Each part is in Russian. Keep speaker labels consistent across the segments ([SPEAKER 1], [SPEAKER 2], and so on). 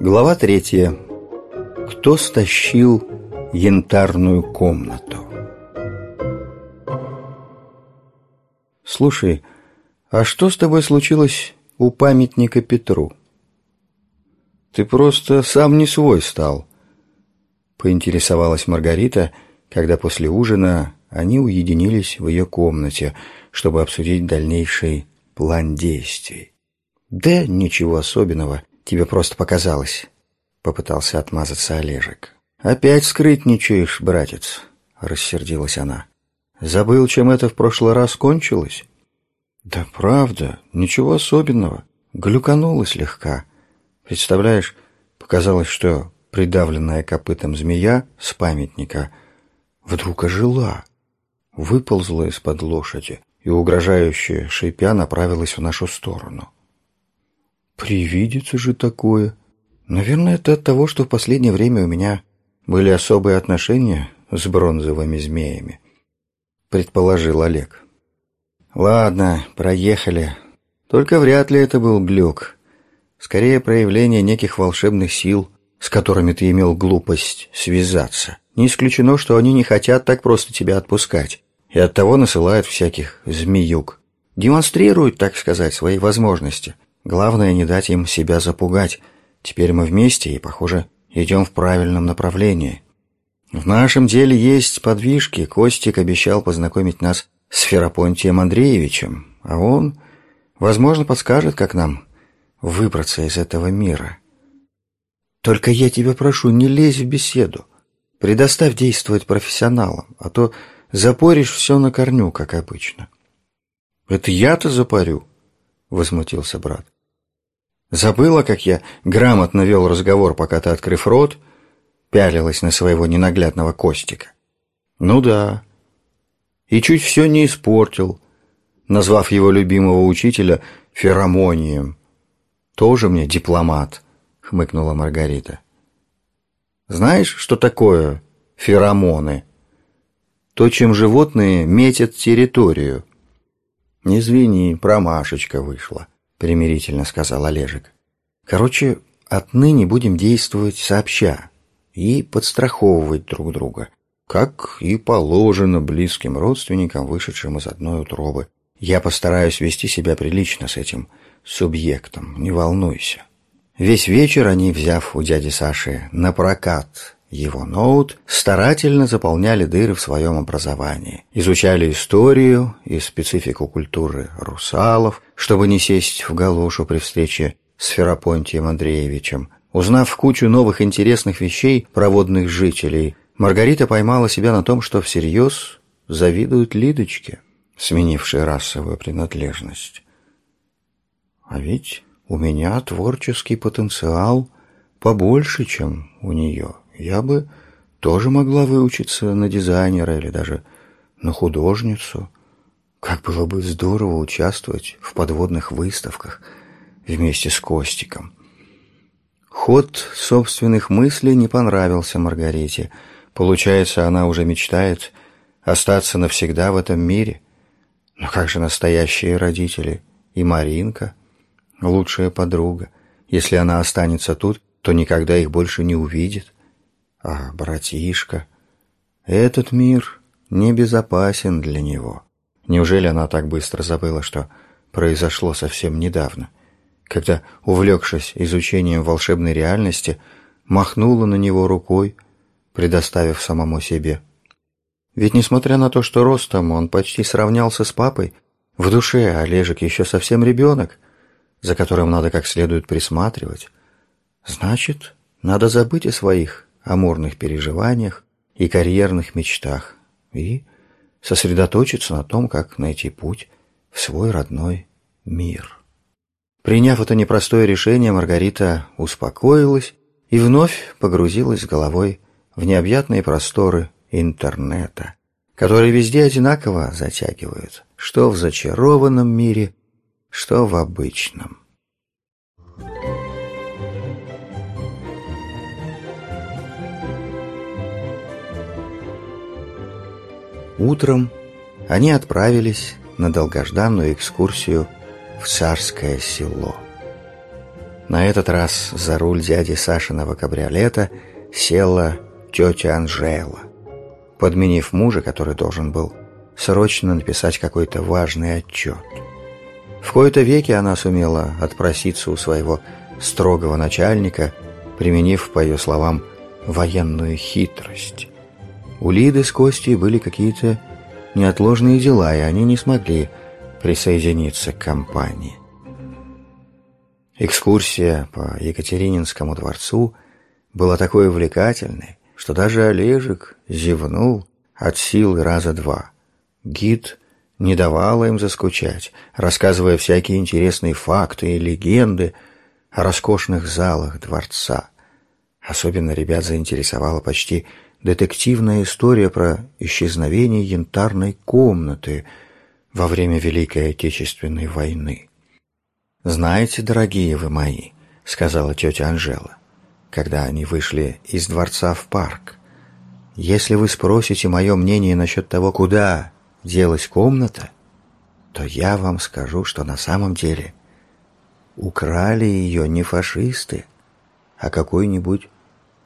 [SPEAKER 1] Глава третья. Кто стащил янтарную комнату? Слушай, а что с тобой случилось у памятника Петру? Ты просто сам не свой стал, поинтересовалась Маргарита, когда после ужина они уединились в ее комнате, чтобы обсудить дальнейший план действий. «Да ничего особенного, тебе просто показалось», — попытался отмазаться Олежек. «Опять скрытничаешь, братец», — рассердилась она. «Забыл, чем это в прошлый раз кончилось?» «Да правда, ничего особенного. Глюканула слегка. Представляешь, показалось, что придавленная копытом змея с памятника вдруг ожила, выползла из-под лошади и, угрожающе шипя, направилась в нашу сторону. Привидится же такое. Наверное, это от того, что в последнее время у меня были особые отношения с бронзовыми змеями, предположил Олег. Ладно, проехали. Только вряд ли это был глюк. Скорее, проявление неких волшебных сил, с которыми ты имел глупость связаться. Не исключено, что они не хотят так просто тебя отпускать, и оттого насылают всяких змеюк. Демонстрируют, так сказать, свои возможности – Главное не дать им себя запугать. Теперь мы вместе и, похоже, идем в правильном направлении. В нашем деле есть подвижки. Костик обещал познакомить нас с Ферапонтием Андреевичем, а он, возможно, подскажет, как нам выбраться из этого мира. Только я тебя прошу, не лезь в беседу. Предоставь действовать профессионалам, а то запоришь все на корню, как обычно. Это я-то запорю, возмутился брат. Забыла, как я грамотно вел разговор, пока ты, открыв рот, пялилась на своего ненаглядного Костика. Ну да. И чуть все не испортил, назвав его любимого учителя феромонием. Тоже мне дипломат, хмыкнула Маргарита. Знаешь, что такое феромоны? То, чем животные метят территорию. Не звени, промашечка вышла примирительно сказал Олежек. Короче, отныне будем действовать сообща и подстраховывать друг друга, как и положено близким родственникам, вышедшим из одной утробы. Я постараюсь вести себя прилично с этим субъектом, не волнуйся. Весь вечер они, взяв у дяди Саши на прокат его ноут старательно заполняли дыры в своем образовании, изучали историю и специфику культуры русалов, чтобы не сесть в галошу при встрече с Ферапонтием Андреевичем. Узнав кучу новых интересных вещей про водных жителей, Маргарита поймала себя на том, что всерьез завидует Лидочке, сменившей расовую принадлежность. А ведь у меня творческий потенциал побольше, чем у нее. Я бы тоже могла выучиться на дизайнера или даже на художницу. Как было бы здорово участвовать в подводных выставках вместе с Костиком. Ход собственных мыслей не понравился Маргарите. Получается, она уже мечтает остаться навсегда в этом мире. Но как же настоящие родители? И Маринка, лучшая подруга. Если она останется тут, то никогда их больше не увидит. А братишка, этот мир небезопасен для него. Неужели она так быстро забыла, что произошло совсем недавно, когда, увлекшись изучением волшебной реальности, махнула на него рукой, предоставив самому себе? Ведь несмотря на то, что ростом он почти сравнялся с папой, в душе Олежек еще совсем ребенок, за которым надо как следует присматривать. Значит, надо забыть о своих амурных переживаниях и карьерных мечтах и сосредоточиться на том, как найти путь в свой родной мир. Приняв это непростое решение, Маргарита успокоилась и вновь погрузилась головой в необъятные просторы интернета, которые везде одинаково затягивают, что в зачарованном мире, что в обычном. Утром они отправились на долгожданную экскурсию в царское село. На этот раз за руль дяди Сашиного кабриолета села тетя Анжела, подменив мужа, который должен был срочно написать какой-то важный отчет. В кои-то веки она сумела отпроситься у своего строгого начальника, применив, по ее словам, военную хитрость. У Лиды с Костей были какие-то неотложные дела, и они не смогли присоединиться к компании. Экскурсия по Екатерининскому дворцу была такой увлекательной, что даже Олежек зевнул от силы раза два. Гид не давала им заскучать, рассказывая всякие интересные факты и легенды о роскошных залах дворца. Особенно ребят заинтересовала почти детективная история про исчезновение янтарной комнаты во время Великой Отечественной войны. «Знаете, дорогие вы мои», — сказала тетя Анжела, когда они вышли из дворца в парк, «если вы спросите мое мнение насчет того, куда делась комната, то я вам скажу, что на самом деле украли ее не фашисты, а какой-нибудь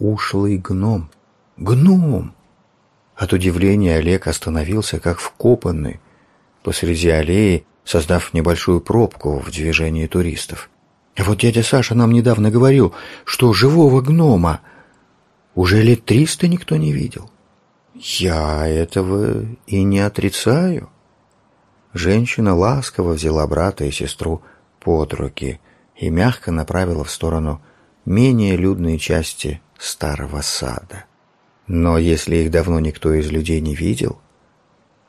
[SPEAKER 1] ушлый гном. Гном! От удивления Олег остановился, как вкопанный, посреди аллеи, создав небольшую пробку в движении туристов. Вот дядя Саша нам недавно говорил, что живого гнома уже лет триста никто не видел. Я этого и не отрицаю. Женщина ласково взяла брата и сестру под руки и мягко направила в сторону менее людной части старого сада. Но если их давно никто из людей не видел,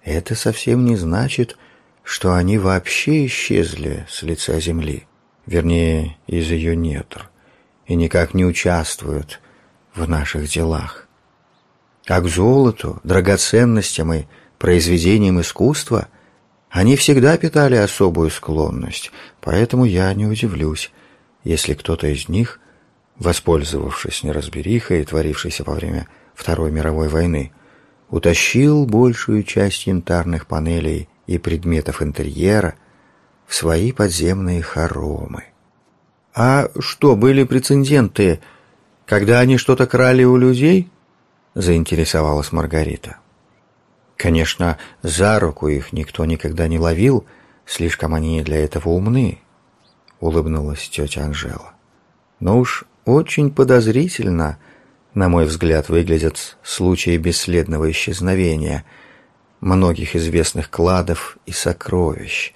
[SPEAKER 1] это совсем не значит, что они вообще исчезли с лица земли, вернее, из ее недр, и никак не участвуют в наших делах. А к золоту, драгоценностям и произведениям искусства они всегда питали особую склонность, поэтому я не удивлюсь, если кто-то из них, воспользовавшись неразберихой, творившейся во время Второй мировой войны, утащил большую часть янтарных панелей и предметов интерьера в свои подземные хоромы. А что, были прецеденты, когда они что-то крали у людей? Заинтересовалась Маргарита. Конечно, за руку их никто никогда не ловил, слишком они для этого умны, улыбнулась тетя Анжела. Но уж очень подозрительно, на мой взгляд, выглядят случаи бесследного исчезновения многих известных кладов и сокровищ.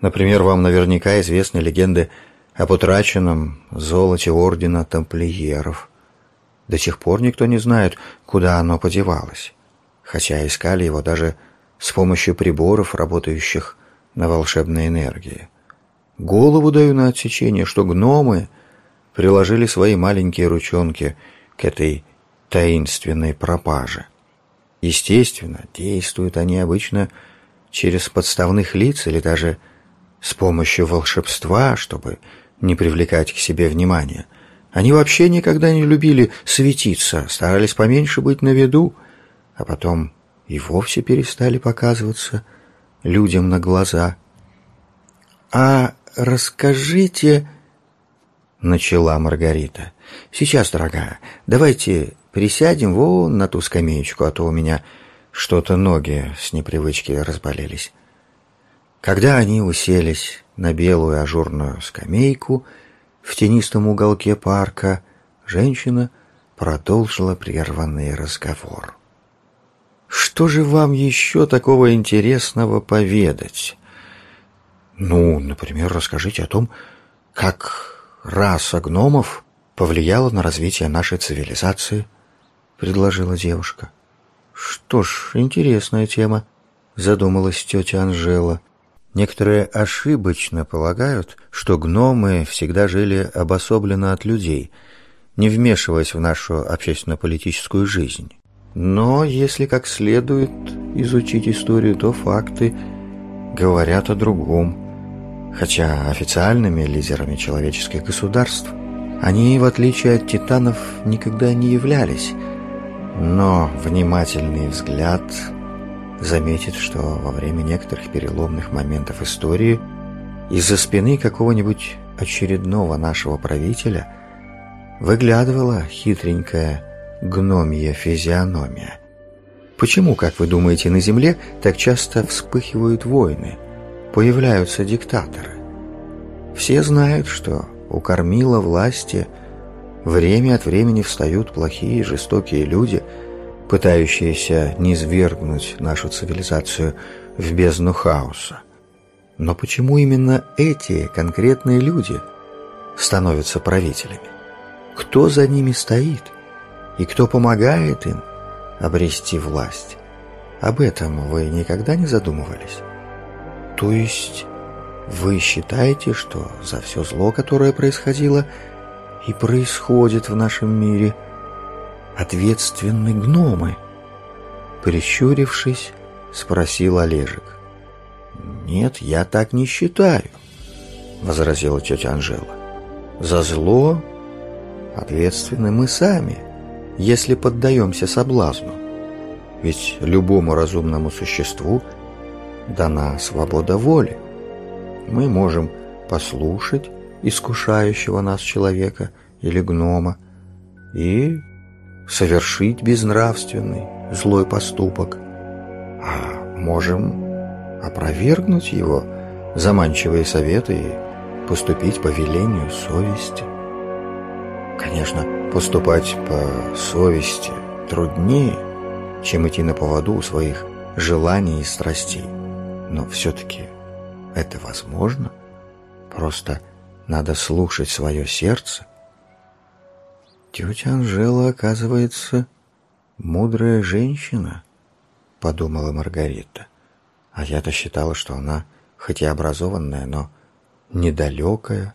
[SPEAKER 1] Например, вам наверняка известны легенды об утраченном золоте ордена тамплиеров. До сих пор никто не знает, куда оно подевалось, хотя искали его даже с помощью приборов, работающих на волшебной энергии. Голову даю на отсечение, что гномы приложили свои маленькие ручонки этой таинственной пропаже. Естественно, действуют они обычно через подставных лиц или даже с помощью волшебства, чтобы не привлекать к себе внимания. Они вообще никогда не любили светиться, старались поменьше быть на виду, а потом и вовсе перестали показываться людям на глаза. «А расскажите...» — начала Маргарита. «Сейчас, дорогая, давайте присядем вон на ту скамеечку, а то у меня что-то ноги с непривычки разболелись». Когда они уселись на белую ажурную скамейку в тенистом уголке парка, женщина продолжила прерванный разговор. «Что же вам еще такого интересного поведать?» «Ну, например, расскажите о том, как раса гномов повлияла на развитие нашей цивилизации», — предложила девушка. «Что ж, интересная тема», — задумалась тетя Анжела. Некоторые ошибочно полагают, что гномы всегда жили обособленно от людей, не вмешиваясь в нашу общественно-политическую жизнь. Но если как следует изучить историю, то факты говорят о другом. Хотя официальными лидерами человеческих государств они, в отличие от титанов, никогда не являлись. Но внимательный взгляд заметит, что во время некоторых переломных моментов истории из-за спины какого-нибудь очередного нашего правителя выглядывала хитренькая гномья физиономия. Почему, как вы думаете, на Земле так часто вспыхивают войны, появляются диктаторы? Все знают, что у кормила власти время от времени встают плохие жестокие люди, пытающиеся низвергнуть нашу цивилизацию в бездну хаоса. Но почему именно эти конкретные люди становятся правителями? Кто за ними стоит? И кто помогает им обрести власть? Об этом вы никогда не задумывались? То есть вы считаете, что за все зло, которое происходило и происходит в нашем мире, ответственны гномы? Прищурившись, спросил Олежек. «Нет, я так не считаю», — возразила тетя Анжела. «За зло ответственны мы сами, если поддаемся соблазну. Ведь любому разумному существу дана свобода воли. Мы можем послушать искушающего нас человека или гнома и совершить безнравственный, злой поступок, а можем опровергнуть его заманчивые советы и поступить по велению совести. Конечно, поступать по совести труднее, чем идти на поводу своих желаний и страстей. Но все-таки это возможно. Просто надо слушать свое сердце. Тетя Анжела, оказывается, мудрая женщина, подумала Маргарита. А я-то считала, что она хоть и образованная, но недалекая.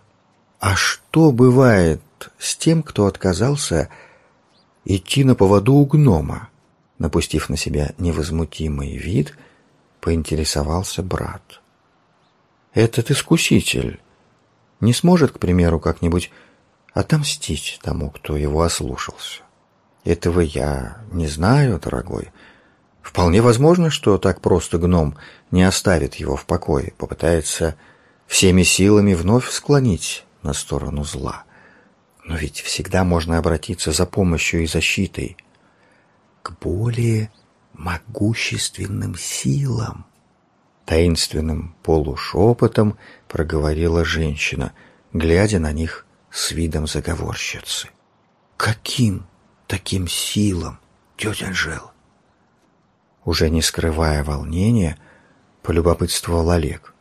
[SPEAKER 1] А что бывает с тем, кто отказался идти на поводу у гнома? Напустив на себя невозмутимый вид, поинтересовался брат. Этот искуситель не сможет, к примеру, как-нибудь отомстить тому, кто его ослушался. Этого я не знаю, дорогой, Вполне возможно, что так просто гном не оставит его в покое, попытается всеми силами вновь склонить на сторону зла. Но ведь всегда можно обратиться за помощью и защитой к более могущественным силам. Таинственным полушепотом проговорила женщина, глядя на них с видом заговорщицы. «Каким таким силам, тетя Анжела?» уже не скрывая волнения, полюбопытствовал Олег.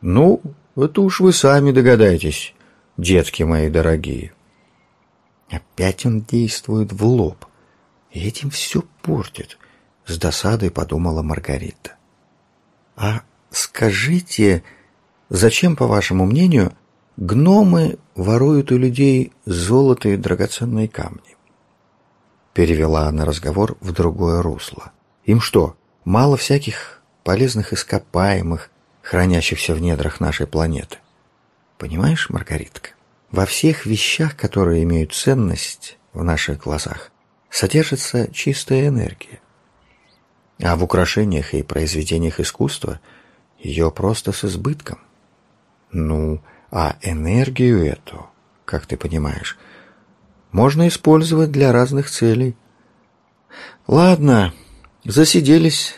[SPEAKER 1] «Ну, это уж вы сами догадаетесь, детки мои дорогие». Опять он действует в лоб, и этим все портит, с досадой подумала Маргарита. «А скажите, зачем, по вашему мнению, гномы воруют у людей золото и драгоценные камни?» Перевела она разговор в другое русло. Им что, мало всяких полезных ископаемых, хранящихся в недрах нашей планеты? Понимаешь, Маргаритка, во всех вещах, которые имеют ценность в наших глазах, содержится чистая энергия. А в украшениях и произведениях искусства ее просто с избытком. Ну, а энергию эту, как ты понимаешь, можно использовать для разных целей. Ладно, засиделись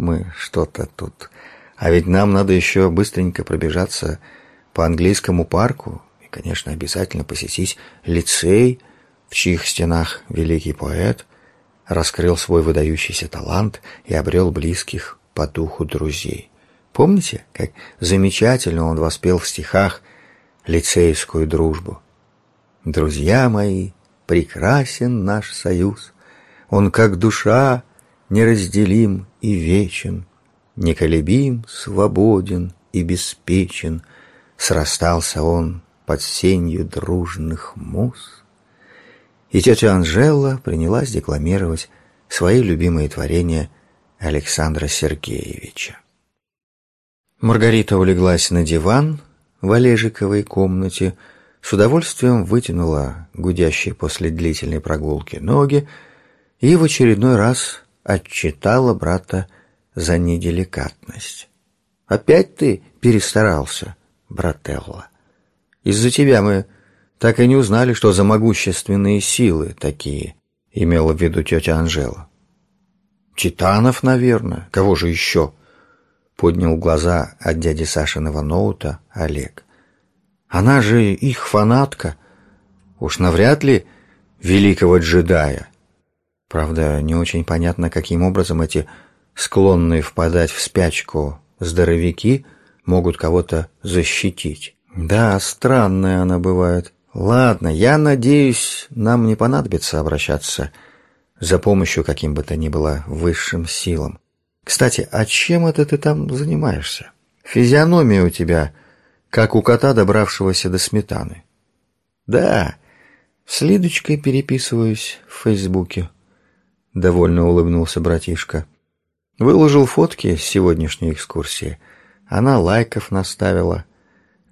[SPEAKER 1] мы что-то тут. А ведь нам надо еще быстренько пробежаться по английскому парку и, конечно, обязательно посетить лицей, в чьих стенах великий поэт раскрыл свой выдающийся талант и обрел близких по духу друзей. Помните, как замечательно он воспел в стихах лицейскую дружбу? Друзья мои, прекрасен наш союз. Он как душа неразделим и вечен, Неколебим, свободен и беспечен, Срастался он под сенью дружных муз. И тетя Анжела принялась декламировать свои любимые творения Александра Сергеевича. Маргарита улеглась на диван в Олежиковой комнате, с удовольствием вытянула гудящие после длительной прогулки ноги и в очередной раз отчитала брата за неделикатность. «Опять ты перестарался, брателла?» Из-за тебя мы так и не узнали, что за могущественные силы такие, имела в виду тетя Анжела. Титанов, наверное. Кого же еще? Поднял глаза от дяди Сашиного ноута Олег. Она же их фанатка. Уж навряд ли великого джедая. Правда, не очень понятно, каким образом эти склонные впадать в спячку здоровяки могут кого-то защитить. Да, странная она бывает. Ладно, я надеюсь, нам не понадобится обращаться за помощью каким бы то ни было высшим силам. Кстати, а чем это ты там занимаешься? Физиономия у тебя, как у кота, добравшегося до сметаны. Да, с Лидочкой переписываюсь в Фейсбуке. Довольно улыбнулся братишка. Выложил фотки с сегодняшней экскурсии. Она лайков наставила.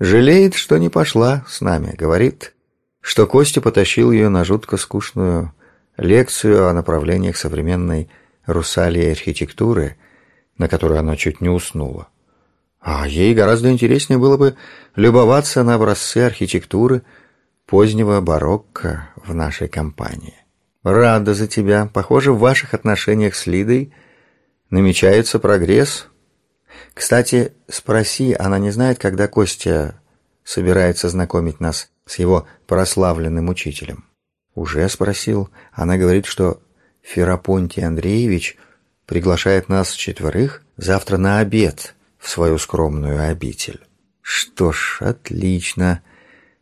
[SPEAKER 1] Жалеет, что не пошла с нами. Говорит, что Костя потащил ее на жутко скучную лекцию о направлениях современной русалии архитектуры, на которой она чуть не уснула. А ей гораздо интереснее было бы любоваться на образцы архитектуры позднего барокко в нашей компании. Рада за тебя. Похоже, в ваших отношениях с Лидой намечается прогресс. Кстати, спроси, она не знает, когда Костя собирается знакомить нас с его прославленным учителем. «Уже спросил. Она говорит, что Ферапонтий Андреевич приглашает нас четверых завтра на обед в свою скромную обитель». «Что ж, отлично.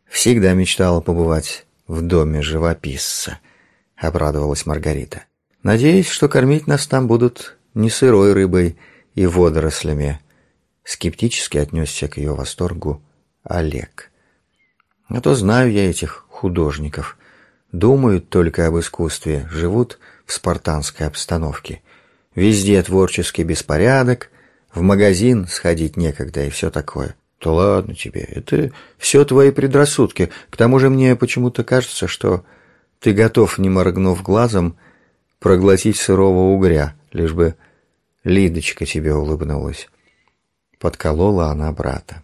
[SPEAKER 1] Всегда мечтала побывать в доме живописца», — обрадовалась Маргарита. «Надеюсь, что кормить нас там будут не сырой рыбой и водорослями», — скептически отнесся к ее восторгу Олег. «А то знаю я этих художников думают только об искусстве, живут в спартанской обстановке. Везде творческий беспорядок, в магазин сходить некогда и все такое. То ладно тебе, это все твои предрассудки. К тому же мне почему-то кажется, что ты готов, не моргнув глазом, проглотить сырого угря, лишь бы Лидочка тебе улыбнулась. Подколола она брата.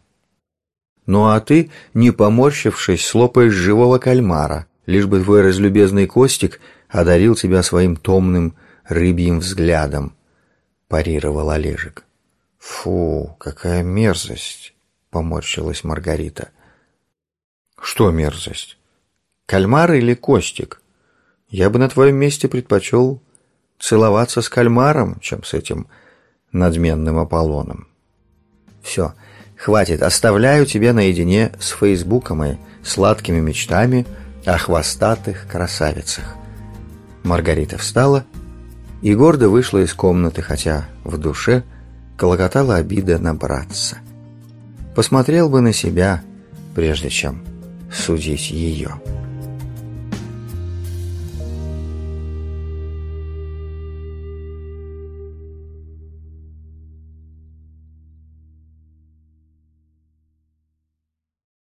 [SPEAKER 1] Ну а ты, не поморщившись, слопаешь живого кальмара, лишь бы твой разлюбезный Костик одарил тебя своим томным рыбьим взглядом, парировал Олежек. Фу, какая мерзость, поморщилась Маргарита. Что мерзость? Кальмар или Костик? Я бы на твоем месте предпочел целоваться с кальмаром, чем с этим надменным Аполлоном. Все, хватит, оставляю тебя наедине с Фейсбуком и сладкими мечтами – о хвостатых красавицах. Маргарита встала и гордо вышла из комнаты, хотя в душе колокотала обида на братца. Посмотрел бы на себя, прежде чем судить ее.